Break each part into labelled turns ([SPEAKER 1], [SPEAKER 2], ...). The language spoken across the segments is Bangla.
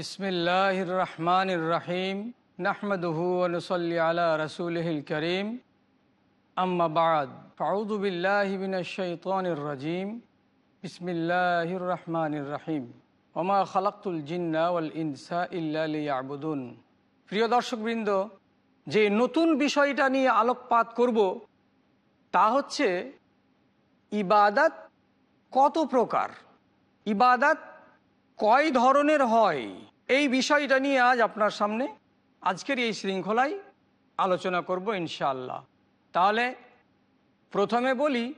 [SPEAKER 1] বিসমিল্লাহ রহমান রাহিম নাহমদহু অনুসল্লি আলা রসুলহিল করিম। আম্মাবাদ ফাউদুবিল্লাহিবিনশৈতনির রাজিম। বিসমিল্লাহির রহমানির রাহিম ওমা খালাক্তুল জিন্না ওয়াল ইনসা ইবুদুন প্রিয় দর্শকবৃন্দ, যে নতুন বিষয়টা নিয়ে আলোকপাত করব, তা হচ্ছে ইবাদত কত প্রকার? ইবাদত কয় ধরনের হয়? এই বিষয়টা নিয়ে আজ আপনার সামনে আজকের এই শৃঙ্খলায় আলোচনা করব ইনশাআল্লাহ। তাহলে প্রথমে বলি,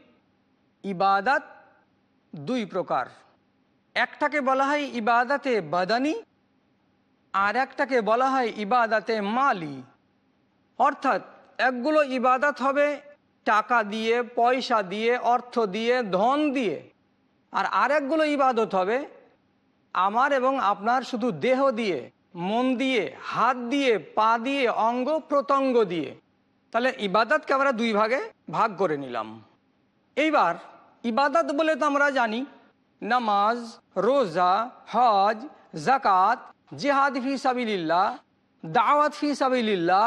[SPEAKER 1] ইবাদাত দুই প্রকার। একটাকে বলা হয় ইবাদাতে বাদানি আর একটাকে বলা হয় ইবাদাতে মালি। অর্থাৎ একগুলো ইবাদাত হবে টাকা দিয়ে, পয়সা দিয়ে, অর্থ দিয়ে, ধন দিয়ে। আর আরেকগুলো ইবাদত হবে আমার এবং আপনার শুধু দেহ দিয়ে, মন দিয়ে, হাত দিয়ে, পা দিয়ে, অঙ্গ প্রত্যঙ্গ দিয়ে। তাহলে ইবাদতকে আমরা দুই ভাগে ভাগ করে নিলাম। এইবার ইবাদত বলে তো আমরা জানি, নামাজ, রোজা, হজ জাকাত জেহাদ ফি সাবিল্লাহ দাওয়াত ফি সাবিল্লাহ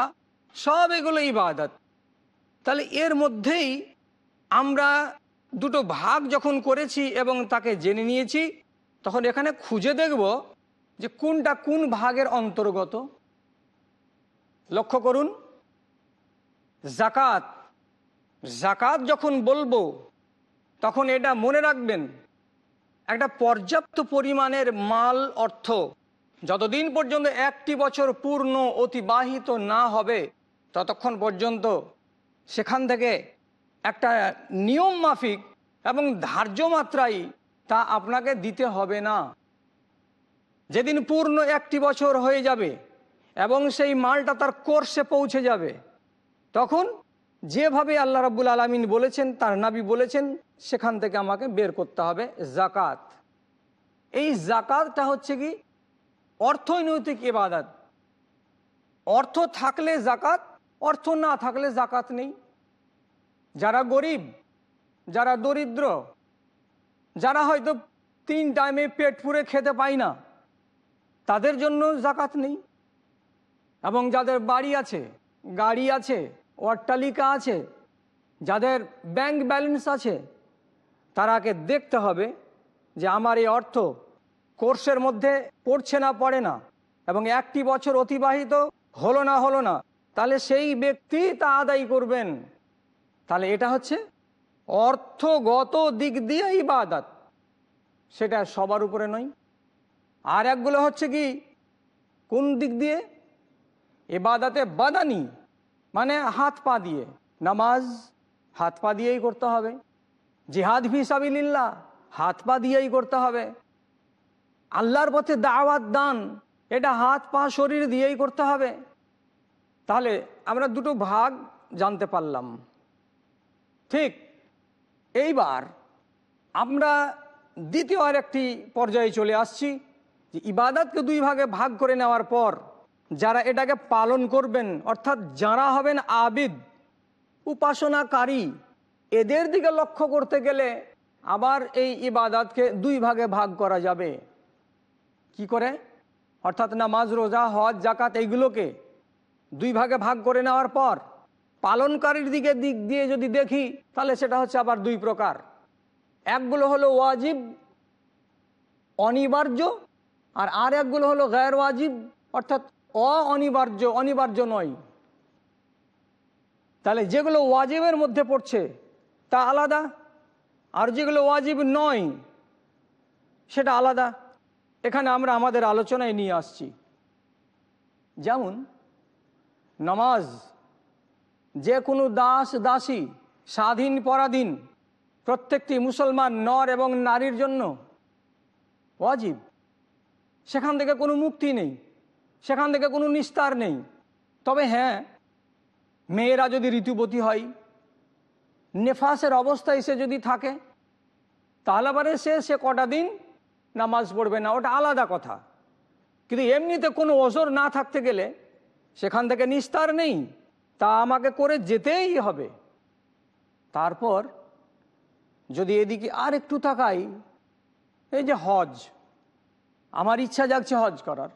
[SPEAKER 1] সব এগুলো ইবাদত। তাহলে এর মধ্যেই আমরা দুটো ভাগ যখন করেছি এবং তাকে জেনে নিয়েছি তখন এখানে খুঁজে দেখব যে কোনটা কোন ভাগের অন্তর্গত। লক্ষ্য করুন, জাকাত জাকাত যখন বলব, তখন এটা মনে রাখবেন, একটা পর্যাপ্ত পরিমাণের মাল অর্থ, যতদিন পর্যন্ত একটি বছর পূর্ণ অতিবাহিত না হবে, ততক্ষণ পর্যন্ত সেখান থেকে একটা নিয়ম মাফিক এবং ধার্য মাত্রায় তা আপনাকে দিতে হবে না। যেদিন পূর্ণ একটি বছর হয়ে যাবে এবং সেই মালটা তার কোর্সে পৌঁছে যাবে, তখন যেভাবে আল্লাহ রাবুল আলমিন বলেছেন, তার নাবি বলেছেন, সেখান থেকে আমাকে বের করতে হবে জাকাত এই জাকাতটা হচ্ছে কি? অর্থনৈতিক ইবাদত। অর্থ থাকলে জাকাত অর্থ না থাকলে জাকাত নেই। যারা গরিব, যারা দরিদ্র যারা হয়তো তিন টাইমে পেট পুরে খেতে পায় না, তাদের জন্য জাকাত নেই। এবং যাদের বাড়ি আছে, গাড়ি আছে, অট্টালিকা আছে, যাদের ব্যাংক ব্যালেন্স আছে, তারাকে দেখতে হবে যে আমার এই অর্থ কোর্সের মধ্যে পড়ছে না, পড়ে না, এবং একটি বছর অতিবাহিত হলো না হলো না। তাহলে সেই ব্যক্তি তা আদায় করবেন। তাহলে এটা হচ্ছে অর্থগত দিক দিয়ে ইবাদত। সেটা সবার উপরে নয়। আর একগুলো হচ্ছে কি? কোন দিক দিয়ে? এবাদাতে বাদানি মানে হাত পা দিয়ে। নামাজ হাত পা দিয়েই করতে হবে। জিহাদ ফিসাবিল্লা হাত পা দিয়েই করতে হবে। আল্লাহর পথে দাওয়াত দান, এটা হাত পা শরীর দিয়েই করতে হবে। তাহলে আমরা দুটো ভাগ জানতে পারলাম। ঠিক এইবার আমরা দ্বিতীয় আর একটি পর্যায়ে চলে আসছি যে ইবাদতকে দুই ভাগে ভাগ করে নেওয়ার পর যারা এটাকে পালন করবেন, অর্থাৎ যারা হবেন আবিদ, উপাসনাকারী, এদের দিকে লক্ষ্য করতে গেলে আবার এই ইবাদতকে দুই ভাগে ভাগ করা যাবে। কি করে? অর্থাৎ নামাজ, রোজা, হজ জাকাত এইগুলোকে দুই ভাগে ভাগ করে নেওয়ার পর পালনকারীর দিকে দিক দিয়ে যদি দেখি, তাহলে সেটা হচ্ছে আবার দুই প্রকার। একগুলো হলো ওয়াজিব, অনিবার্য, আর আর একগুলো হলো গায়ের ওয়াজিব অর্থাৎ অনিবার্য অনিবার্য নয়। তাহলে যেগুলো ওয়াজিবের মধ্যে পড়ছে, তা আলাদা, আর যেগুলো ওয়াজিব নয়, সেটা আলাদা। এখানে আমরা আমাদের আলোচনায় নিয়ে আসছি। যেমন, নামাজ যে কোনো দাস দাসী, স্বাধীন পরাধীন, প্রত্যেকটি মুসলমান নর এবং নারীর জন্য ওয়াজিব। সেখান থেকে কোনো মুক্তি নেই, সেখান থেকে কোনো নিস্তার নেই। তবে হ্যাঁ মেয়েরা যদি ঋতুবতী হয়, নেফাসের অবস্থায় সে যদি থাকে, তাহলে পরে সে সে কটা দিন নামাজ পড়বে না, ওটা আলাদা কথা। কিন্তু এমনিতে কোনো ওজোর না থাকতে গেলে সেখান থেকে নিস্তার নেই। তা আমাকে করে যেতেই হবে। তারপর যদি এদিকে আর একটু তাকাই, এই যে হজ, আমার ইচ্ছা জাগছে হজ করার,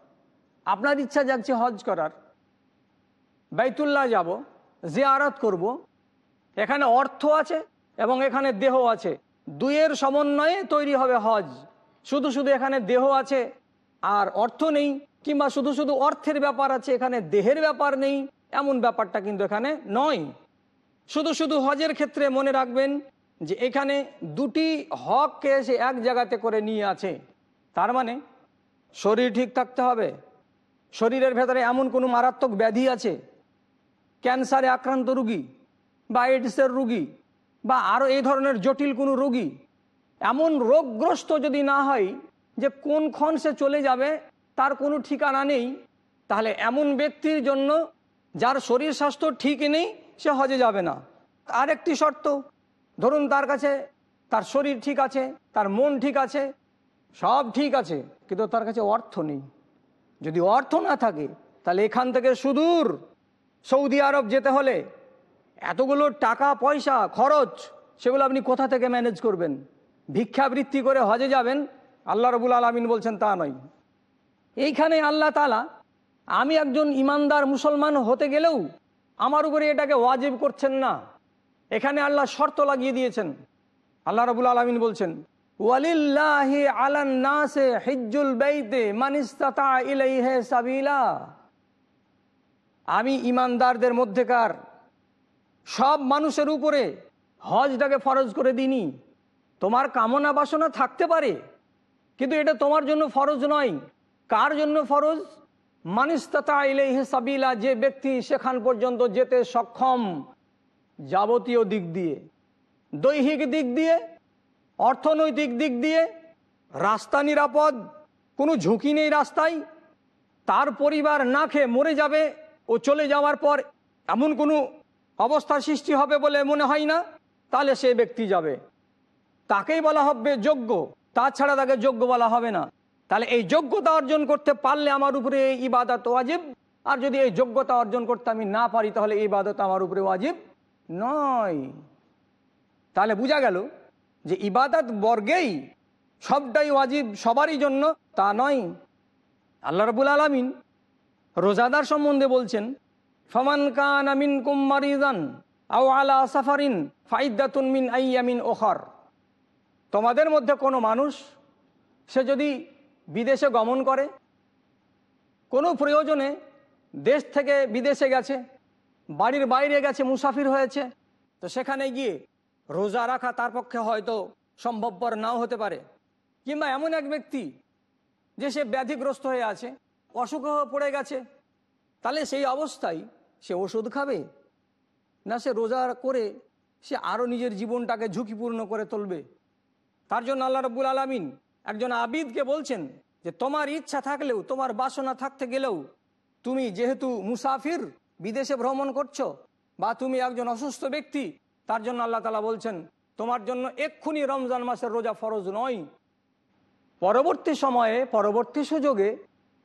[SPEAKER 1] আপনার ইচ্ছা যাচ্ছে হজ করার। বাইতুল্লাহ যাব যে আরাত করব, এখানে অর্থ আছে এবং এখানে দেহ আছে। দুইয়ের সমন্বয়ে তৈরি হবে হজ। শুধু শুধু এখানে দেহ আছে আর অর্থ নেই, কিংবা শুধু শুধু অর্থের ব্যাপার আছে, এখানে দেহের ব্যাপার নেই। এমন ব্যাপারটা কিন্তু এখানে নয়। শুধু শুধু হজের ক্ষেত্রে মনে রাখবেন যে এখানে দুটি হককে এসে এক জায়গাতে করে নিয়ে আছে। তার মানে শরীর ঠিক থাকতে হবে। শরীরের ভেতরে এমন কোনো মারাত্মক ব্যাধি আছে? ক্যান্সারে আক্রান্ত রুগী বা এইডসের রুগী বা আরও এই ধরনের জটিল কোনো রুগী? এমন রোগগ্রস্ত যদি না হয় যে কোনক্ষণ সে চলে যাবে, তার কোনো ঠিকানা নেই, তাহলে এমন ব্যক্তির জন্য যার শরীর স্বাস্থ্য ঠিক নেই, সে হজে যাবে না। আরেকটি শর্ত, ধরুন তার কাছে তার শরীর ঠিক আছে, তার মন ঠিক আছে, সব ঠিক আছে, কিন্তু তার কাছে অর্থ নেই। যদি অর্থ না থাকে, তাহলে এখান থেকে সুদূর সৌদি আরব যেতে হলে এতগুলো টাকা, পয়সা, খরচ, সেগুলো আপনি কোথা থেকে ম্যানেজ করবেন? ভিক্ষাবৃত্তি করে হজে যাবেন? আল্লাহ রবুল আলমিন বলছেন তা নয়। এইখানে আল্লাহ তালা আমি একজন ইমানদার মুসলমান হতে গেলেও আমার উপরে এটাকে ওয়াজিব করছেন না। এখানে আল্লাহ শর্ত লাগিয়ে দিয়েছেন। আল্লাহ রবুল আলমিন বলছেন, ওয়ালিল্লাহি আলান্নাসে হিজ্জুল বাইতে মানিস্তাতা ইলাইহে সাবিলা। আমি ইমানদারদের মধ্যেকার সব মানুষের উপরে হজটাকে ফরজ করে দিনি তোমার কামনা বাসনা থাকতে পারে, কিন্তু এটা তোমার জন্য ফরজ নয়। কার জন্য ফরজ? মানিস্তাতা ইলাইহে সাবিলা, যে ব্যক্তি সেখান পর্যন্ত যেতে সক্ষম যাবতীয় দিক দিয়ে, দৈহিক দিক দিয়ে, অর্থনৈতিক দিক দিয়ে, রাস্তা নিরাপদ, কোনো ঝুঁকি নেই রাস্তায়, তার পরিবার না খেয়ে মরে যাবে ও চলে যাওয়ার পর এমন কোনো অবস্থার সৃষ্টি হবে বলে মনে হয় না, তাহলে সে ব্যক্তি যাবে। তাকেই বলা হবে যোগ্য, তাছাড়া তাকে যোগ্য বলা হবে না। তাহলে এই যোগ্যতা অর্জন করতে পারলে আমার উপরে এই ইবাদত ওয়াজিব। আর যদি এই যোগ্যতা অর্জন করতে আমি না পারি, তাহলে এই ইবাদত আমার উপরে ওয়াজিব নয়। তাহলে বোঝা গেল যে ইবাদত বর্গেই সবটাই ওয়াজিব সবারই জন্য তা নয়। আল্লাহ রবুল আলমিন রোজাদার সম্বন্ধে বলছেন, ফমান কান আমিন কুম্মারিদান আও আলা সাফারিন ফাইদাতুন মিন আইয়ামিন ওখর। তোমাদের মধ্যে কোনো মানুষ, সে যদি বিদেশে গমন করে। কোনো প্রয়োজনে দেশ থেকে বিদেশে গেছে, বাড়ির বাইরে গেছে, মুসাফির হয়েছে। তো সেখানে গিয়ে রোজা রাখা তার পক্ষে হয়তো সম্ভবপর নাও হতে পারে। কিংবা এমন এক ব্যক্তি যে সে ব্যাধিগ্রস্ত হয়ে আছে, অসুখ পড়ে গেছে, তাহলে সেই অবস্থায় সে ওষুধ খাবে? না সে রোজা করে সে আরও নিজের জীবনটাকে ঝুঁকিপূর্ণ করে তুলবে? তার জন্য আল্লাহ রব্বুল আলমিন একজন আবিদকে বলছেন যে, তোমার ইচ্ছা থাকলেও, তোমার বাসনা থাকতে গেলেও, তুমি যেহেতু মুসাফির, বিদেশে ভ্রমণ করছ বা তুমি একজন অসুস্থ ব্যক্তি, তার জন্য আল্লাহ তালা বলছেন, তোমার জন্য এক্ষুনি রমজান মাসের রোজা ফরজ নয়। পরবর্তী সময়ে, পরবর্তী সুযোগে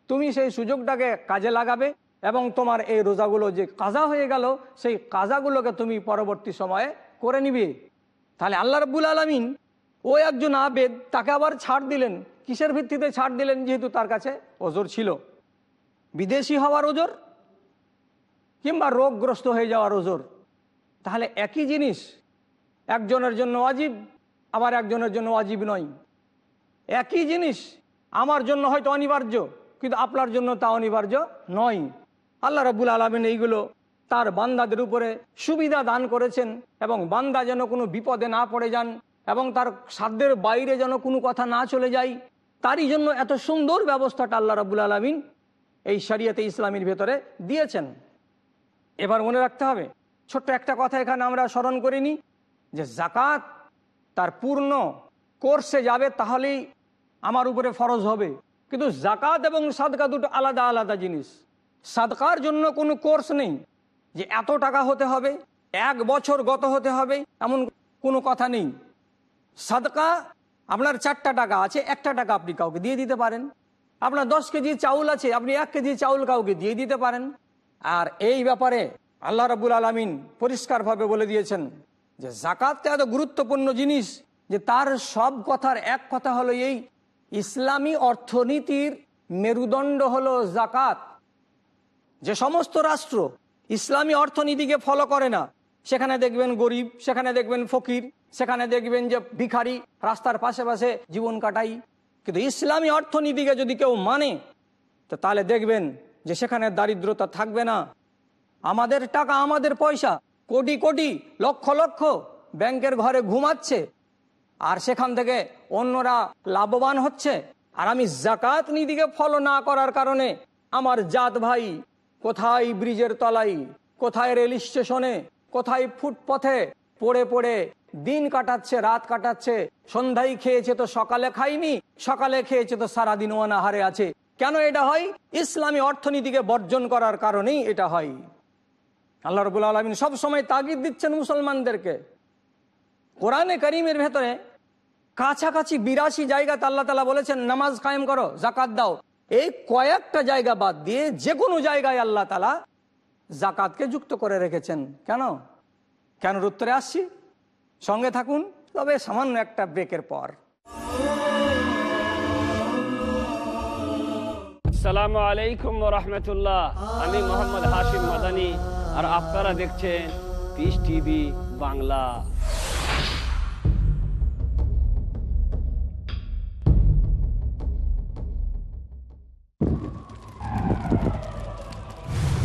[SPEAKER 1] তুমি সেই সুযোগটাকে কাজে লাগাবে এবং তোমার এই রোজাগুলো যে কাজা হয়ে গেল, সেই কাজাগুলোকে তুমি পরবর্তী সময়ে করে নিবে। তাহলে আল্লাহ রব্বুল আলমিন ও একজন আবেদ, তাকে আবার ছাড় দিলেন। কিসের ভিত্তিতে ছাড় দিলেন যেহেতু তার কাছে ওজোর ছিল? বিদেশি হওয়ার ওজোর কিংবা রোগগ্রস্ত হয়ে যাওয়ার ওজোর? তাহলে একই জিনিস, একজনের জন্য অজীব আবার একজনের জন্য অজীব নয়। একই জিনিস, আমার জন্য হয়তো অনিবার্য, কিন্তু আপনার জন্য তা অনিবার্য নয়। আল্লাহ রাবুল আলমিন এইগুলো তার বান্দাদের উপরে সুবিধা দান করেছেন এবং বান্দা যেন কোনো বিপদে না পড়ে যান এবং তার সাধ্যের বাইরে যেন কোনো কথা না চলে যায়, তারই জন্য এত সুন্দর ব্যবস্থাটা আল্লাহ রাবুল আলমিন এই শরিয়তে ইসলামীর ভেতরে দিয়েছেন। এবার মনে রাখতে হবে, ছোট্ট একটা কথা এখানে আমরা স্মরণ করিনি, যে জাকাত তার পূর্ণ কোর্সে যাবে তাহলেই আমার উপরে ফরজ হবে। কিন্তু জাকাত এবং সাদকা দুটো আলাদা আলাদা জিনিস। সাদকার জন্য কোনো কোর্স নেই, যে এত টাকা হতে হবে, এক বছর গত হতে হবে, এমন কোনো কথা নেই। সাদকা, আপনার চারটা টাকা আছে, একটা টাকা আপনি কাউকে দিয়ে দিতে পারেন। আপনার দশ কেজি চাউল আছে, আপনি এক কেজি চাউল কাউকে দিয়ে দিতে পারেন। আর এই ব্যাপারে আল্লাহ রাবুল আলমিন পরিষ্কারভাবে বলে দিয়েছেন যে জাকাতটা এত গুরুত্বপূর্ণ জিনিস যে তার সব কথার এক কথা হলো এই, ইসলামী অর্থনীতির মেরুদণ্ড হলো জাকাত যে সমস্ত রাষ্ট্র ইসলামী অর্থনীতিকে ফলো করে না সেখানে দেখবেন গরিব, সেখানে দেখবেন ফকির, সেখানে দেখবেন যে ভিখারি, রাস্তার পাশে পাশে জীবন কাটাই। কিন্তু ইসলামী অর্থনীতিকে যদি কেউ মানে তো তাহলে দেখবেন যে সেখানে দারিদ্রতা থাকবে না। আমাদের টাকা, আমাদের পয়সা, কোটি কোটি, লক্ষ লক্ষ ব্যাংকের ঘরে ঘুমাচ্ছে। আর সেখান থেকে অন্যরা লাভবান হচ্ছে। আর আমি জাকাত নীতিকে ফলো না করার কারণে আমার জাত ভাই কোথায় ব্রিজের তলায়, কোথায় রেল স্টেশনে কোথায় ফুটপথে পড়ে পড়ে দিন কাটাচ্ছে, রাত কাটাচ্ছে সন্ধ্যায় খেয়েছে তো সকালে খাইনি, সকালে খেয়েছে তো সারাদিন অনাহারে আছে। কেন এটা হয়? ইসলামী অর্থনীতিকে বর্জন করার কারণেই এটা হয়। আল্লাহ রবুল আলমিন সবসময় তাগিদ দিচ্ছেন মুসলমানদেরকে। কোরআনে করিমের ভেতরে কাছাকাছি বিরাশি জায়গাতে আল্লাহ তালা বলেছেন, নামাজ কায়েম করো জাকাত দাও। এই কয়েকটা জায়গা বাদ দিয়ে যে কোনো জায়গায় আল্লাহ তালা জাকাতকে যুক্ত করে রেখেছেন। কেন? কেন উত্তরে আসছি? সঙ্গে থাকুন, তবে সামান্য একটা ব্রেকের পর।
[SPEAKER 2] আসসালামু আলাইকুম রহমতুল্লাহ। আমি মোহাম্মদ হাশিম মাদানি, আর আপনারা দেখছেন peace TV Bangla.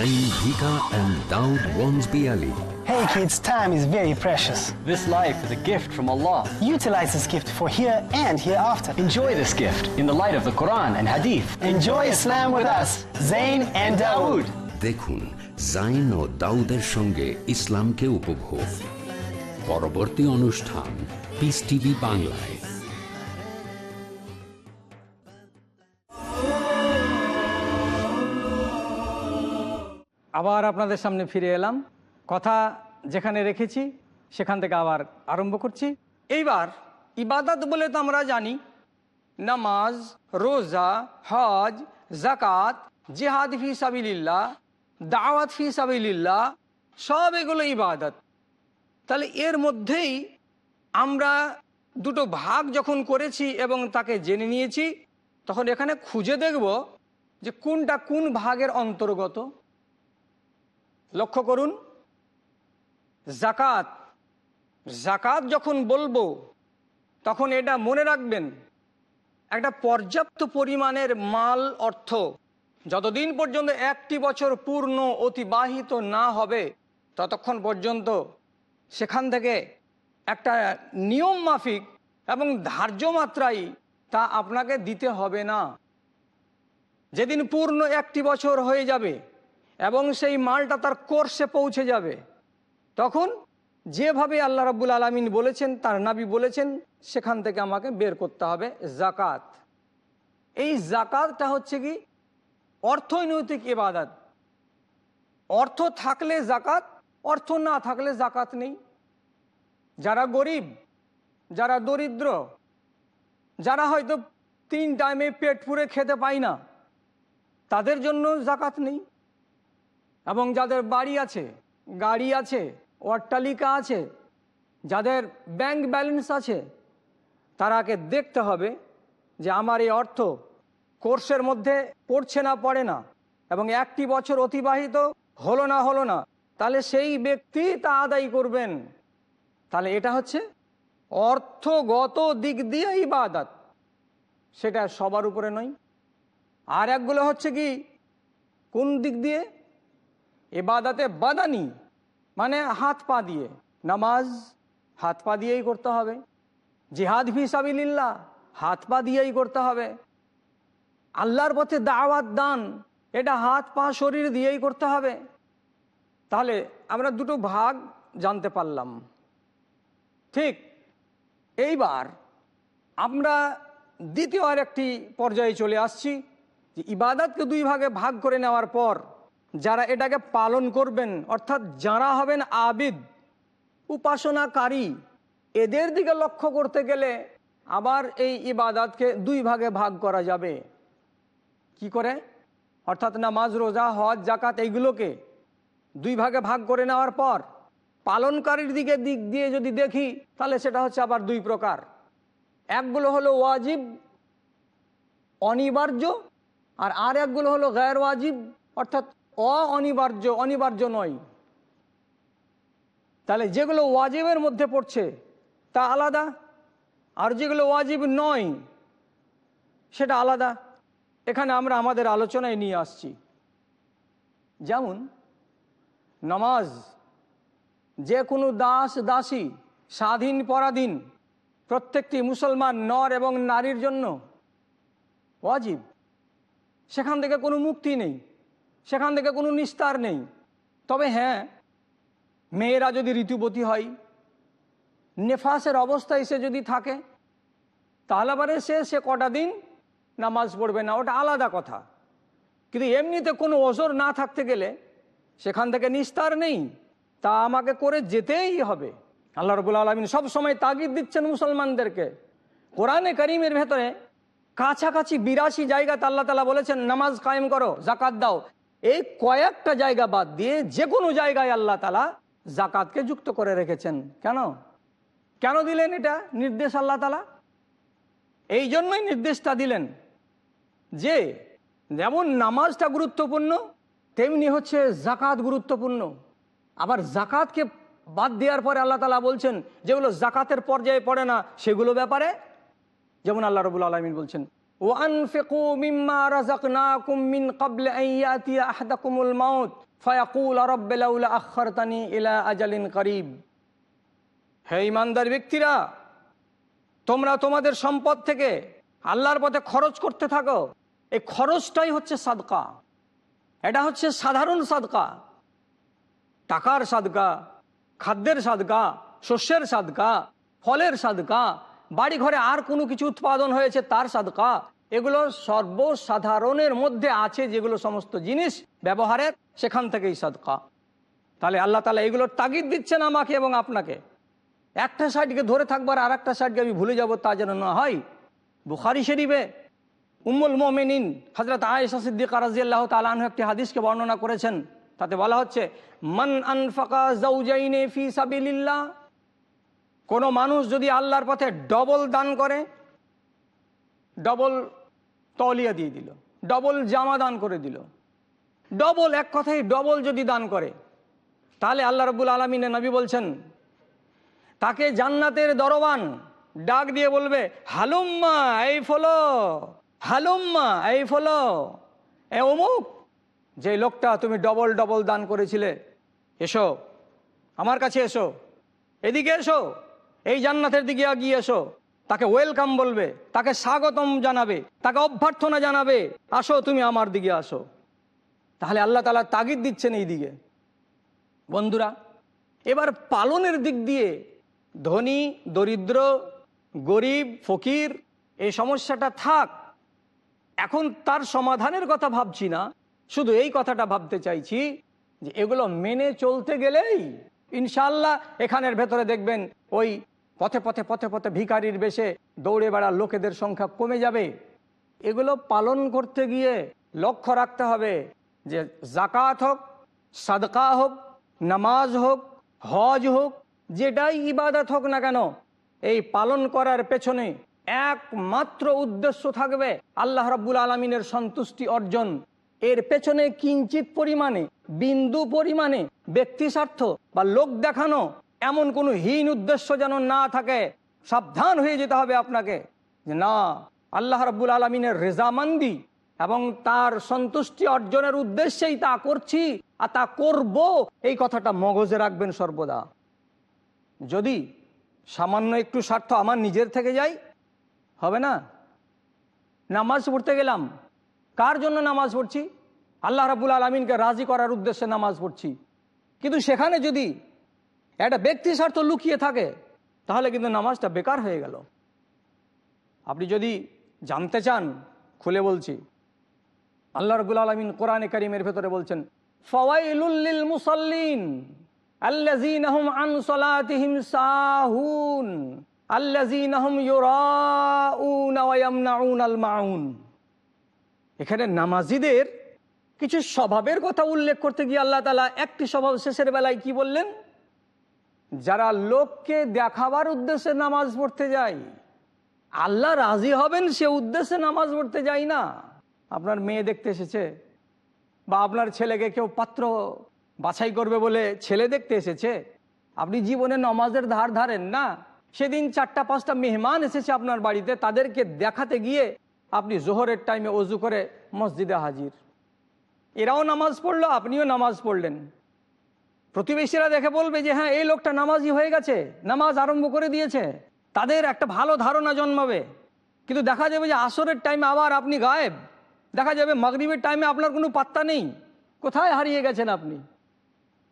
[SPEAKER 3] Zain Bhika and Daud Wansby Ali.
[SPEAKER 4] Hey kids, time is very precious.
[SPEAKER 5] This life is a gift from Allah.
[SPEAKER 4] Utilize this gift for here and hereafter.
[SPEAKER 5] Enjoy this gift in the light of the Quran and Hadith.
[SPEAKER 4] Enjoy Islam with us, Zain and Dawood.
[SPEAKER 3] দেখুন জাইন ও দাউদের সঙ্গে ইসলামকে উপভোগ পরবর্তী অনুষ্ঠান পিস টিভি বাংলায়
[SPEAKER 1] আবার আপনাদের সামনে ফিরে এলাম। কথা যেখানে রেখেছি, সেখান থেকে আবার আরম্ভ করছি। এইবার ইবাদত বলে তো আমরা জানি, নামাজ, রোজা, হজ জাকাত জিহাদ ফি সাবিল্লাহ দাওয়াত ফি সাবিল্লাহ সব এগুলো ইবাদত। তাহলে এর মধ্যেই আমরা দুটো ভাগ যখন করেছি এবং তাকে জেনে নিয়েছি, তখন এখানে খুঁজে দেখব যে কোনটা কোন ভাগের অন্তর্গত। লক্ষ্য করুন, জাকাত জাকাত যখন বলব, তখন এটা মনে রাখবেন, একটা পর্যাপ্ত পরিমাণের মাল অর্থ যতদিন পর্যন্ত একটি বছর পূর্ণ অতিবাহিত না হবে, ততক্ষণ পর্যন্ত সেখান থেকে একটা নিয়ম মাফিক এবং ধার্য মাত্রায় তা আপনাকে দিতে হবে না। যেদিন পূর্ণ একটি বছর হয়ে যাবে এবং সেই মালটা তার কোর্সে পৌঁছে যাবে। তখন যেভাবে আল্লাহ রাব্বুল আলমিন বলেছেন, তার নাবি বলেছেন, সেখান থেকে আমাকে বের করতে হবে জাকাত এই জাকাতটা হচ্ছে কি? অর্থনৈতিক ইবাদত। অর্থ থাকলে জাকাত অর্থ না থাকলে জাকাত নেই। যারা গরিব, যারা দরিদ্র, যারা হয়তো তিন টাইমে পেট পুরে খেতে পায় না, তাদের জন্য জাকাত নেই। এবং যাদের বাড়ি আছে, গাড়ি আছে, অট্টালিকা আছে, যাদের ব্যাংক ব্যালেন্স আছে, তারাকে দেখতে হবে যে আমার এই অর্থ কোর্সের মধ্যে পড়ছে না, পড়ে না এবং একটি বছর অতিবাহিত হলো না হলো না। তাহলে সেই ব্যক্তি তা আদায় করবেন। তাহলে এটা হচ্ছে অর্থগত দিক দিয়ে ইবাদত। সেটা সবার উপরে নয়। আর একগুলো হচ্ছে কি? কোন দিক দিয়ে? এবাদাতে বাদানি মানে হাত পা দিয়ে। নামাজ হাত পা দিয়েই করতে হবে। জিহাদ ফি সাবিল্লাহ হাত পা দিয়েই করতে হবে। আল্লাহর পথে দাওয়াত দান, এটা হাত পা শরীর দিয়েই করতে হবে। তাহলে আমরা দুটো ভাগ জানতে পারলাম। ঠিক এইবার আমরা দ্বিতীয় আর একটি পর্যায়ে চলে আসছি, যে ইবাদতকে দুই ভাগে ভাগ করে নেওয়ার পর যারা এটাকে পালন করবেন, অর্থাৎ যারা হবেন আবিদ, উপাসনাকারী, এদের দিকে লক্ষ্য করতে গেলে আবার এই ইবাদাতকে দুই ভাগে ভাগ করা যাবে। কি করে? অর্থাৎ নামাজ, রোজা, হজ জাকাত এইগুলোকে দুই ভাগে ভাগ করে নেওয়ার পর পালনকারীর দিকে দিক দিয়ে যদি দেখি, তাহলে সেটা হচ্ছে আবার দুই প্রকার। একগুলো হলো ওয়াজিব, অনিবার্য, আর আর একগুলো হলো গায়ের ওয়াজিব অর্থাৎ অনিবার্য অনিবার্য নয়। তাহলে যেগুলো ওয়াজিবের মধ্যে পড়ছে, তা আলাদা, আর যেগুলো ওয়াজিব নয়, সেটা আলাদা। এখানে আমরা আমাদের আলোচনায় নিয়ে আসছি। যেমন, নামাজ যে কোনো দাস, দাসী, স্বাধীন, পরাধীন, প্রত্যেকটি মুসলমান নর এবং নারীর জন্য ওয়াজিব। সেখান থেকে কোনো মুক্তি নেই। সেখান থেকে কোনো নিস্তার নেই। তবে হ্যাঁ মেয়েরা যদি ঋতুবতী হয়, নেফাসের অবস্থায় সে যদি থাকে, তাহলে পরে সে সে কটা দিন নামাজ পড়বে না, ওটা আলাদা কথা। কিন্তু এমনিতে কোনো ওজোর না থাকতে গেলে সেখান থেকে নিস্তার নেই, তা আমাকে করে যেতেই হবে। আল্লাহ রবুল আলমিন সব সময় তাগিদ দিচ্ছেন মুসলমানদেরকে। কোরআনে করিমের ভেতরে কাছাকাছি বিরাশি জায়গাতে আল্লাহ তালা বলেছেন, নামাজ কায়েম করো জাকাত দাও। এই কয়েকটা জায়গা বাদ দিয়ে যে কোনো জায়গায় আল্লাহ তালা জাকাতকে যুক্ত করে রেখেছেন। কেন? কেন দিলেন এটা? নির্দেশ আল্লাহ তালা এই জন্যই নির্দেশটা দিলেন যে, যেমন নামাজটা গুরুত্বপূর্ণ, তেমনি হচ্ছে জাকাত গুরুত্বপূর্ণ। আবার জাকাতকে বাদ দেওয়ার পরে আল্লাহ তালা বলছেন যেগুলো জাকাতের পর্যায়ে পড়ে না। সেগুলো ব্যাপারে যেমন আল্লাহ রবুল আলমিন বলছেন وَأَنفِقُوا مِمَّا رَزَقْنَاكُم مِّن قَبْلِ أَن يَأْتِيَ أَحَدَكُمُ الْمَوْتُ فَيَقُولَ رَبِّ لَوْلَا أَخَّرْتَنِي إِلَىٰ أَجَلٍ قَرِيبٍ হে ইমানদার ব্যক্তিরা তোমরা তোমাদের সম্পদ থেকে আল্লাহর পথে খরচ করতে থাকো এই খরচটাই হচ্ছে সাদকা এটা হচ্ছে সাধারণ সাদকা টাকার সাদকা খাদ্যের সাদকা শস্যের সাদকা ফলের সাদকা বাড়ি ঘরে আর কোনো কিছু উৎপাদন হয়েছে, তার সাদকা। এগুলো সর্বসাধারণের মধ্যে আছে যেগুলো সমস্ত জিনিস ব্যবহারের সেখান থেকেই সাদকা। তাহলে আল্লাহ তালা এগুলোর তাগিদ দিচ্ছেন আমাকে এবং আপনাকে। একটা সাইডকে ধরে থাকবার আর একটা সাইডকে আমি ভুলে যাব তা যেন না হয়। বুখারি শরীফে উম্মুল মোমেনিন হজরত আয়েশা সিদ্দিক রাজিয়াল্লাহ তালাহ একটি হাদিসকে বর্ণনা করেছেন। তাতে বলা হচ্ছে, মান আনফাকা জাউজাইনে ফি সাবিলিল্লাহ কোনো মানুষ যদি আল্লাহর পথে ডবল দান করে ডবল তলিয়া দিয়ে দিল ডবল জামা দান করে দিল ডবল এক কথায় ডবল যদি দান করে, তাহলে আল্লাহ রবুল আলমিনে নবী বলছেন, তাকে জান্নাতের দরবান ডাক দিয়ে বলবে, হালুম্মা, এই ফলো, হালুম্মা, এই ফলো, এ অমুক, যে লোকটা তুমি ডবল ডবল দান করেছিলে, এসো, আমার কাছে এসো, এদিকে এসো। এই জান্নাতের দিকে এগিয়ে এসো। তাকে ওয়েলকাম বলবে, তাকে স্বাগতম জানাবে, তাকে অভ্যর্থনা জানাবে, আসো তুমি আমার দিকে আসো। তাহলে আল্লাহ তালা তাগিদ দিচ্ছেন এই দিকে। বন্ধুরা, এবার পালনের দিক দিয়ে ধনী, দরিদ্র, গরিব, ফকির, এই সমস্যাটা থাক। এখন তার সমাধানের কথা ভাবছি না, শুধু এই কথাটা ভাবতে চাইছি যে এগুলো মেনে চলতে গেলেই ইনশাল্লাহ এখানের ভেতরে দেখবেন ওই পথে পথে পথে পথে ভিখারির বেশে দৌড়ে বেড়ার লোকেদের সংখ্যা কমে যাবে। এগুলো পালন করতে গিয়ে লক্ষ্য রাখতে হবে যে জাকাত হোক, সাদকা হোক, নামাজ হোক, হজ হোক, যেটাই ইবাদত হোক না কেন, এই পালন করার পেছনে একমাত্র উদ্দেশ্য থাকবে আল্লাহ রাব্বুল আলমিনের সন্তুষ্টি অর্জন। এর পেছনে কিঞ্চিত পরিমাণে, বিন্দু পরিমাণে ব্যক্তি স্বার্থ বা লোক দেখানো এমন কোনো হীন উদ্দেশ্য যেন না থাকে, সাবধান হয়ে যেতে হবে আপনাকে যে না, আল্লাহ রাব্বুল আলমিনের রেজামান্দি এবং তার সন্তুষ্টি অর্জনের উদ্দেশ্যেই তা করছি আর তা করব, এই কথাটা মগজে রাখবেন সর্বদা। যদি সামান্য একটু স্বার্থ আমার নিজের থেকে যাই হবে না? নামাজ পড়তে গেলাম, কার জন্য নামাজ পড়ছি? আল্লাহ রাবুল আলমিনকে রাজি করার উদ্দেশ্যে নামাজ পড়ছি। কিন্তু সেখানে যদি একটা ব্যক্তি স্বার্থ লুকিয়ে থাকে, তাহলে কিন্তু নামাজটা বেকার হয়ে গেল। আপনি যদি জানতে চান, খুলে বলছি। আল্লাহ রবুল আলমিন কোরআনে কারিমের ভেতরে বলছেন ফওয়াইলুল্লিল মুসাল্লিন এখানে নামাজিদের কিছু স্বভাবের কথা উল্লেখ করতে গিয়ে আল্লাহ তালা একটি স্বভাব শেষের বেলায় কি বললেন? যারা লোককে দেখাবার উদ্দেশ্যে নামাজ পড়তে যায়, আল্লাহ রাজি হবেন সে উদ্দেশ্যে নামাজ পড়তে যায় না। আপনার মেয়ে দেখতে এসেছে বা আপনার ছেলেকে কেউ পাত্র বাছাই করবে বলে ছেলে দেখতে এসেছে। আপনি জীবনে নমাজের ধার ধারেন না। সেদিন চারটা, পাঁচটা মেহমান এসেছে আপনার বাড়িতে, তাদেরকে দেখাতে গিয়ে আপনি জোহরের টাইমে অজু করে মসজিদে হাজির। এরাও নামাজ পড়ল, আপনিও নামাজ পড়লেন। প্রতিবেশীরা দেখে বলবে যে হ্যাঁ এই লোকটা নামাজি হয়ে গেছে, নামাজ আরম্ভ করে দিয়েছে। তাদের একটা ভালো ধারণা জন্মাবে। কিন্তু দেখা যাবে যে, আসরের টাইমে আবার আপনি গায়েব। দেখা যাবে মাগরিবের টাইমে আপনার কোনো পাত্তা নেই। কোথায় হারিয়ে গেছেন আপনি?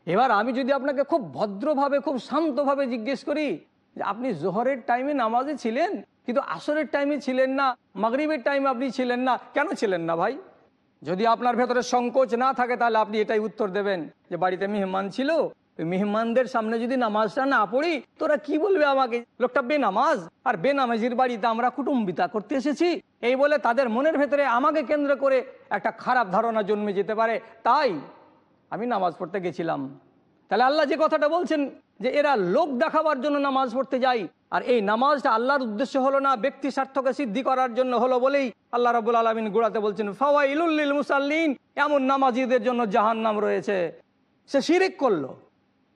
[SPEAKER 1] এবার আমি যদি আপনাকে খুব ভদ্রভাবে, খুব শান্তভাবে জিজ্ঞেস করি, যে, আপনি জোহরের টাইমে নামাজে ছিলেন? কিন্তু আসরের টাইমে ছিলেন না, মাগরিবের টাইমে আপনি ছিলেন না। কেন ছিলেন না ভাই? যদি আপনার ভেতরে সংকোচ না থাকে, তাহলে আপনি এটাই উত্তর দেবেন যে বাড়িতে মেহমান ছিল মেহমানদের সামনে যদি নামাজটা না পড়ি, তোরা কি বলবে আমাকে? লোকটা বেনামাজ। আর বেনামাজির বাড়িতে আমরা কুটুম্বিতা করতে এসেছি। এই বলে তাদের মনের ভেতরে আমাকে কেন্দ্র করে একটা খারাপ ধারণা জন্মে যেতে পারে। তাই আমি নামাজ পড়তে গেছিলাম। তাহলে আল্লাহ যে কথাটা বলছেন যে এরা লোক দেখাবার জন্য নামাজ পড়তে যায়, আর এই নামাজটা আল্লাহর উদ্দেশ্য হলো না, ব্যক্তি স্বার্থকে সিদ্ধি করার জন্য হলো বলেই আল্লাহ রাবুল আলমিন গুড়াতে বলছেন ফাওয়াইলুল্লিল মুসাল্লিন এমন নামাজিদের জন্য জাহান নাম রয়েছে। সে শিরিক করল।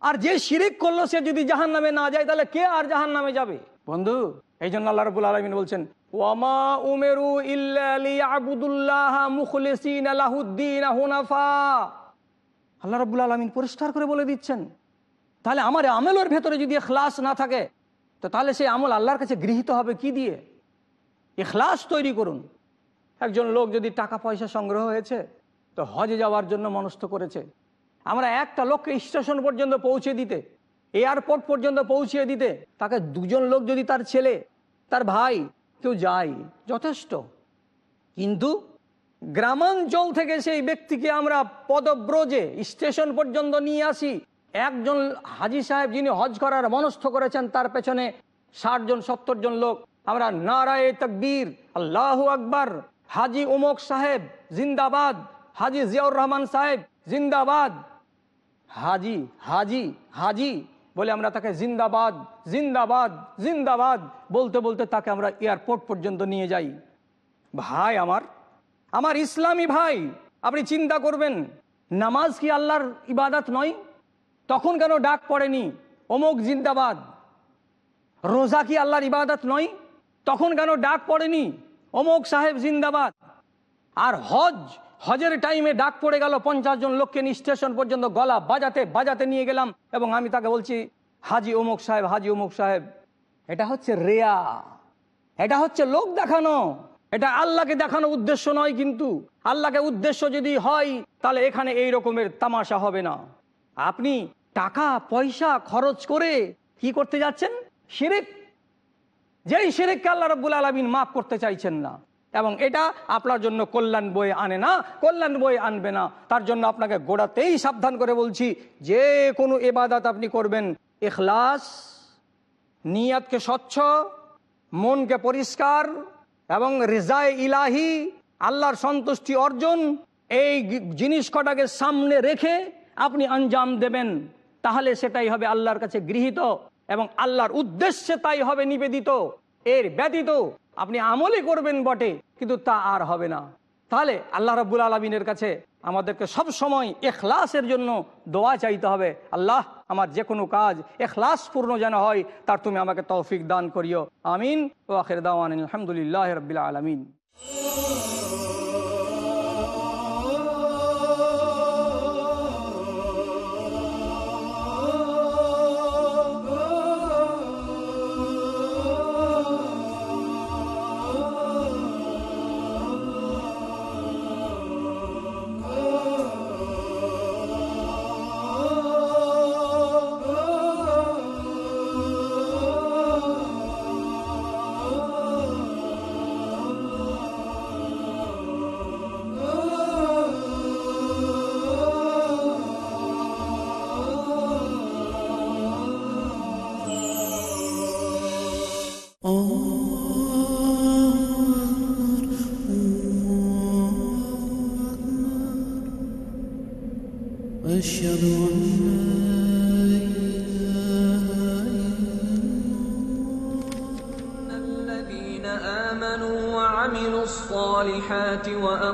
[SPEAKER 1] আর যে শিরিক করল, সে যদি জাহান নামে না যায়, তাহলে কে আর জাহান নামে যাবে? বন্ধু এই জন্য আল্লাহ রবুল আলমিন বলছেন, ওয়ামা উমেরু মুখলিসিন আলাহুদ্দিন হুনাফা আল্লাহ রবুল আলমিন পরিষ্কার করে বলে দিচ্ছেন। তাহলে আমার আমলের ভেতরে যদি এখলাস না থাকে, তো তাহলে সেই আমল আল্লাহর কাছে গৃহীত হবে কি দিয়ে? এখলাস তৈরি করুন। একজন লোক যদি টাকা পয়সা সংগ্রহ হয়েছে, তো হজে যাওয়ার জন্য মনস্থ করেছে। আমরা একটা লোককে স্টেশন পর্যন্ত পৌঁছে দিতে, এয়ারপোর্ট পর্যন্ত পৌঁছিয়ে দিতে, তাকে দুজন লোক যদি তার ছেলে, তার ভাই, কেউ যায়, যথেষ্ট। কিন্তু গ্রামাঞ্চল থেকে সেই ব্যক্তিকে আমরা পদব্রজে স্টেশন পর্যন্ত নিয়ে আসি। একজন হাজি সাহেব যিনি হজ করার মনস্থ করেছেন, তার পেছনে ষাট জন সত্তর জন লোক। আমরা নারায় তকবীর, আল্লাহ আকবর, হাজি উমক সাহেব, জিন্দাবাদ, হাজি জিয়াউর রহমান সাহেব, জিন্দাবাদ। হাজি হাজি হাজি বলে আমরা তাকে জিন্দাবাদ জিন্দাবাদ জিন্দাবাদ বলতে বলতে তাকে আমরা এয়ারপোর্ট পর্যন্ত নিয়ে যাই। ভাই আমার আমার ইসলামী ভাই, আপনি চিন্তা করবেন, নামাজ কি আল্লাহর ইবাদত নয়? তখন কেন ডাক পড়েনি? অমুক জিন্দাবাদ। রোজা কি আল্লাহর ইবাদত নয়? তখন কেন ডাক পড়েনি? অমুক সাহেব জিন্দাবাদ। আর হজ, হজের টাইমে ডাক পড়ে গেল পঞ্চাশ জন লোককে নিয়ে স্টেশন পর্যন্ত গলা বাজাতে বাজাতে নিয়ে গেলাম এবং আমি তাকে বলছি, হাজি অমুক সাহেব, হাজি অমুক সাহেব, এটা হচ্ছে রেয়া, এটা হচ্ছে লোক দেখানো। এটা আল্লাহকে দেখানো উদ্দেশ্য নয় কিন্তু। আল্লাহকে উদ্দেশ্য যদি হয়, তাহলে এখানে এই রকমের তামাশা হবে না। আপনি টাকা, পয়সা খরচ করে কি করতে যাচ্ছেন? শিরিক। যেই শিরিককে আল্লাহ রব্বুল আলমিন মাফ করতে চাইছেন না। এবং এটা আপনার জন্য কল্যাণ বয়ে আনে না, কল্যাণ বই আনবে না। তার জন্য আপনাকে গোড়াতেই সাবধান করে বলছি, যে কোনো এবাদাত আপনি করবেন এখলাস নিয়াতকে স্বচ্ছ, মনকে পরিষ্কার এবং রেজায় ইলাহি, আল্লাহর সন্তুষ্টি অর্জন, এই জিনিস কটাকে সামনে রেখে আপনি আঞ্জাম দেবেন। তাহলে সেটাই হবে আল্লাহর কাছে গৃহীত এবং আল্লাহর উদ্দেশ্যে তাই হবে নিবেদিত। এর ব্যতীত আপনি আমলে করবেন বটে, কিন্তু তা আর হবে না। তাহলে আল্লাহ রাবুল আলমিনের কাছে আমাদেরকে সব সময় এখলাসের জন্য দোয়া চাইতে হবে। আল্লাহ, আমার যে কোনো কাজ এখলাস পূর্ণ যেন হয়, তার তুমি আমাকে তৌফিক দান করিও। আমিন। ও আখের দাওয়ান আলহামদুলিল্লাহ রবিল আলমিন।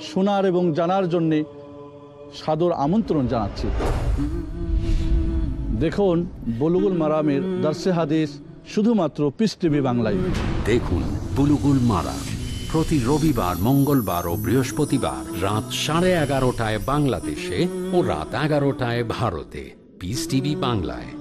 [SPEAKER 6] শোনার এবং জানার জন্যে সাদর আমন্ত্রণ জানাচ্ছি। দেখুন, বলুগুল মারামের দার্সে হাদিস শুধুমাত্র পিস টিভি বাংলায়।
[SPEAKER 3] দেখুন বুলুগুল মারা প্রতি রবিবার, মঙ্গলবার ও বৃহস্পতিবার রাত সাড়ে এগারোটায় বাংলাদেশে ও রাত এগারোটায় ভারতে। পিস টিভি বাংলায়।